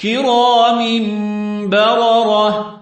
كرام بررة.